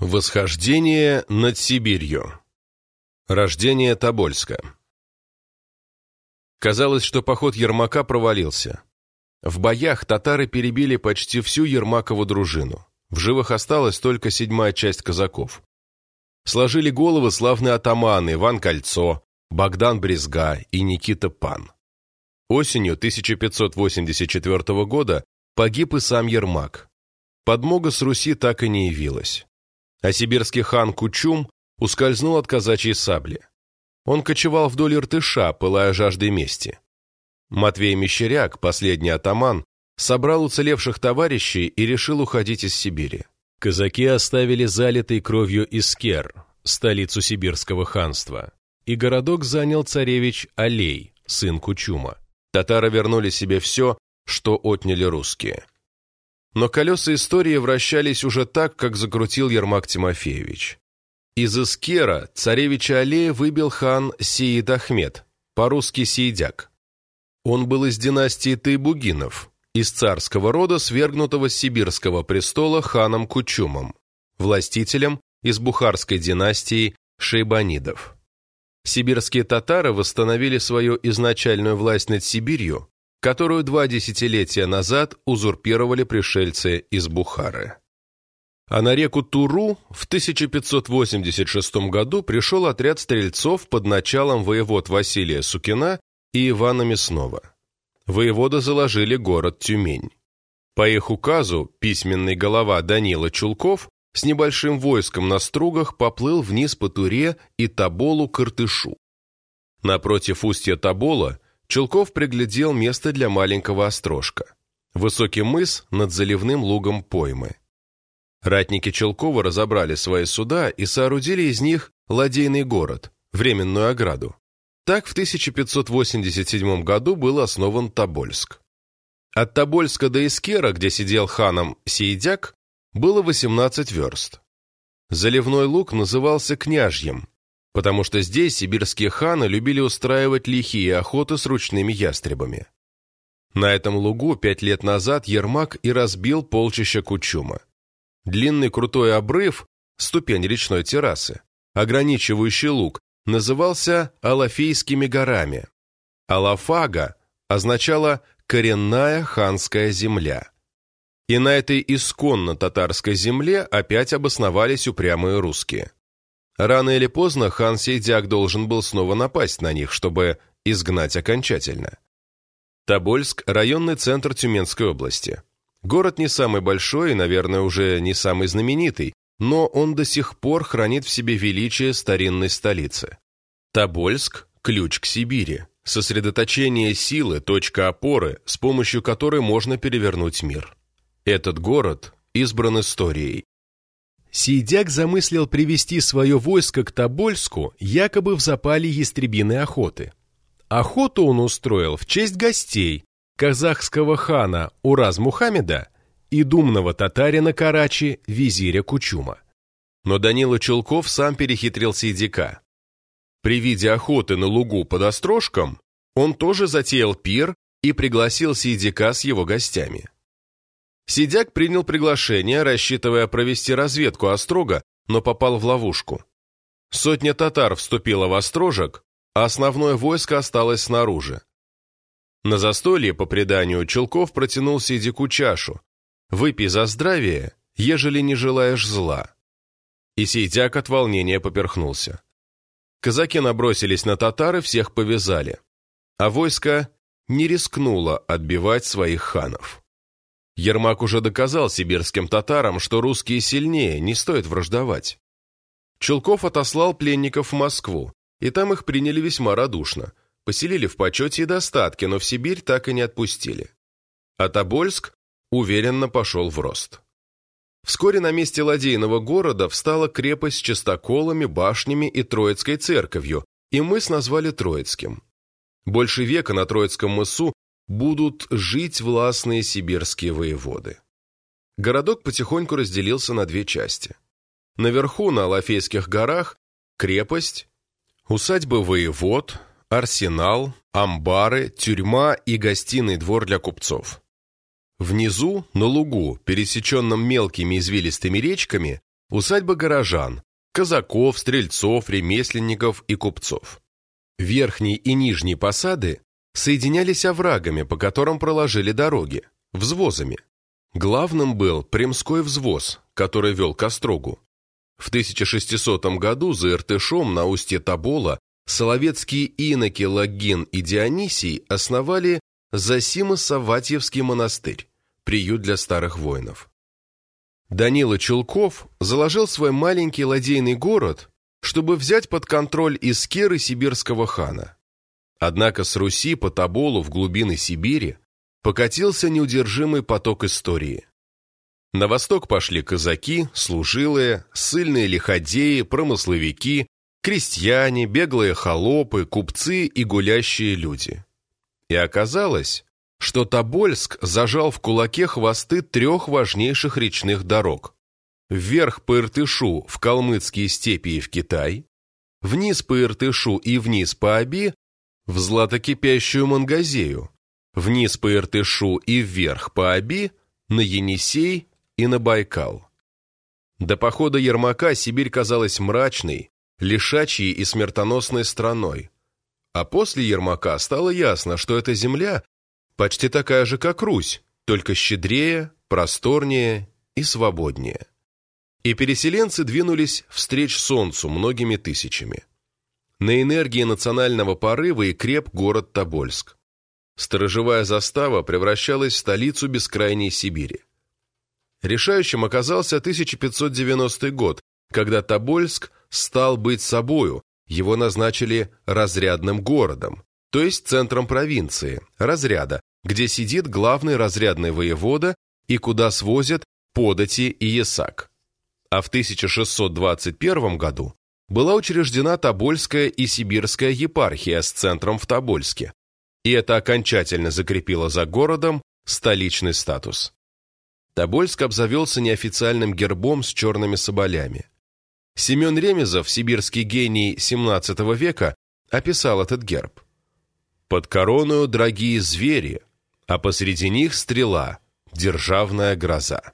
Восхождение над Сибирью. Рождение Тобольска. Казалось, что поход Ермака провалился. В боях татары перебили почти всю Ермакову дружину. В живых осталась только седьмая часть казаков. Сложили головы славные атаманы Иван Кольцо, Богдан Брезга и Никита Пан. Осенью 1584 года погиб и сам Ермак. Подмога с Руси так и не явилась а сибирский хан Кучум ускользнул от казачьей сабли. Он кочевал вдоль Иртыша, пылая жаждой мести. Матвей Мещеряк, последний атаман, собрал уцелевших товарищей и решил уходить из Сибири. Казаки оставили залитый кровью Искер, столицу сибирского ханства, и городок занял царевич Алей, сын Кучума. Татары вернули себе все, что отняли русские. Но колеса истории вращались уже так, как закрутил Ермак Тимофеевич. Из Искера царевича Алея выбил хан Сиид Ахмед, по-русски Сиидяк. Он был из династии Тайбугинов, из царского рода, свергнутого с сибирского престола ханом Кучумом, властителем из бухарской династии Шейбанидов. Сибирские татары восстановили свою изначальную власть над Сибирью которую два десятилетия назад узурпировали пришельцы из Бухары. А на реку Туру в 1586 году пришел отряд стрельцов под началом воевод Василия Сукина и Ивана Мяснова. Воеводы заложили город Тюмень. По их указу письменный голова Данила Чулков с небольшим войском на стругах поплыл вниз по Туре и Тоболу к Иртышу. Напротив устья Тобола Чулков приглядел место для маленького острожка. Высокий мыс над заливным лугом поймы. Ратники Челкова разобрали свои суда и соорудили из них ладейный город, временную ограду. Так в 1587 году был основан Тобольск. От Тобольска до Искера, где сидел ханом Сейдяк, было 18 верст. Заливной луг назывался Княжьем, потому что здесь сибирские ханы любили устраивать лихие охоты с ручными ястребами. На этом лугу пять лет назад Ермак и разбил полчища Кучума. Длинный крутой обрыв, ступень речной террасы, ограничивающий луг, назывался Алафейскими горами. Алафага означала «коренная ханская земля». И на этой исконно татарской земле опять обосновались упрямые русские. Рано или поздно хан Сейдяк должен был снова напасть на них, чтобы изгнать окончательно. Тобольск – районный центр Тюменской области. Город не самый большой и, наверное, уже не самый знаменитый, но он до сих пор хранит в себе величие старинной столицы. Тобольск – ключ к Сибири, сосредоточение силы, точка опоры, с помощью которой можно перевернуть мир. Этот город избран историей, Сейдяк замыслил привести свое войско к Тобольску якобы в запале ястребиной охоты. Охоту он устроил в честь гостей, казахского хана Ураз Мухаммеда и думного татарина Карачи, визиря Кучума. Но Данила Чулков сам перехитрил Сейдяка. При виде охоты на лугу под Острожком он тоже затеял пир и пригласил Сейдяка с его гостями. Сидяк принял приглашение, рассчитывая провести разведку Острога, но попал в ловушку. Сотня татар вступила в Острожек, а основное войско осталось снаружи. На застолье, по преданию, Челков протянул Сидику чашу. «Выпей за здравие, ежели не желаешь зла». И Сейдяк от волнения поперхнулся. Казаки набросились на татар и всех повязали. А войско не рискнуло отбивать своих ханов. Ермак уже доказал сибирским татарам, что русские сильнее, не стоит враждовать. Чулков отослал пленников в Москву, и там их приняли весьма радушно. Поселили в почете и достатке, но в Сибирь так и не отпустили. А Тобольск уверенно пошел в рост. Вскоре на месте ладейного города встала крепость с частоколами, башнями и Троицкой церковью, и мыс назвали Троицким. Больше века на Троицком мысу будут жить властные сибирские воеводы. Городок потихоньку разделился на две части. Наверху, на Алафейских горах, крепость, усадьбы воевод, арсенал, амбары, тюрьма и гостиный двор для купцов. Внизу, на лугу, пересеченном мелкими извилистыми речками, Усадьба горожан, казаков, стрельцов, ремесленников и купцов. Верхний и нижний посады соединялись оврагами, по которым проложили дороги, взвозами. Главным был Примской взвоз, который вел к Острогу. В 1600 году за Иртышом на устье Тобола соловецкие иноки Лагин и Дионисий основали Засимо-Саватьевский монастырь, приют для старых воинов. Данила Чулков заложил свой маленький ладейный город, чтобы взять под контроль Искеры сибирского хана. Однако с Руси по Тоболу в глубины Сибири покатился неудержимый поток истории. На восток пошли казаки, служилые, сильные лиходеи, промысловики, крестьяне, беглые холопы, купцы и гулящие люди. И оказалось, что Тобольск зажал в кулаке хвосты трех важнейших речных дорог. Вверх по Иртышу в калмыцкие степи и в Китай, вниз по Иртышу и вниз по Аби в златокипящую Мангазею, вниз по Иртышу и вверх по Аби на Енисей и на Байкал. До похода Ермака Сибирь казалась мрачной, лишачьей и смертоносной страной. А после Ермака стало ясно, что эта земля почти такая же, как Русь, только щедрее, просторнее и свободнее. И переселенцы двинулись встреч солнцу многими тысячами. На энергии национального порыва и креп город Тобольск. Сторожевая застава превращалась в столицу бескрайней Сибири. Решающим оказался 1590 год, когда Тобольск стал быть собою, его назначили разрядным городом, то есть центром провинции, разряда, где сидит главный разрядный воевода и куда свозят подати и ясак. А в 1621 году была учреждена Тобольская и Сибирская епархия с центром в Тобольске, и это окончательно закрепило за городом столичный статус. Тобольск обзавелся неофициальным гербом с черными соболями. Семен Ремезов, сибирский гений XVII века, описал этот герб. «Под короною дорогие звери, а посреди них стрела, державная гроза».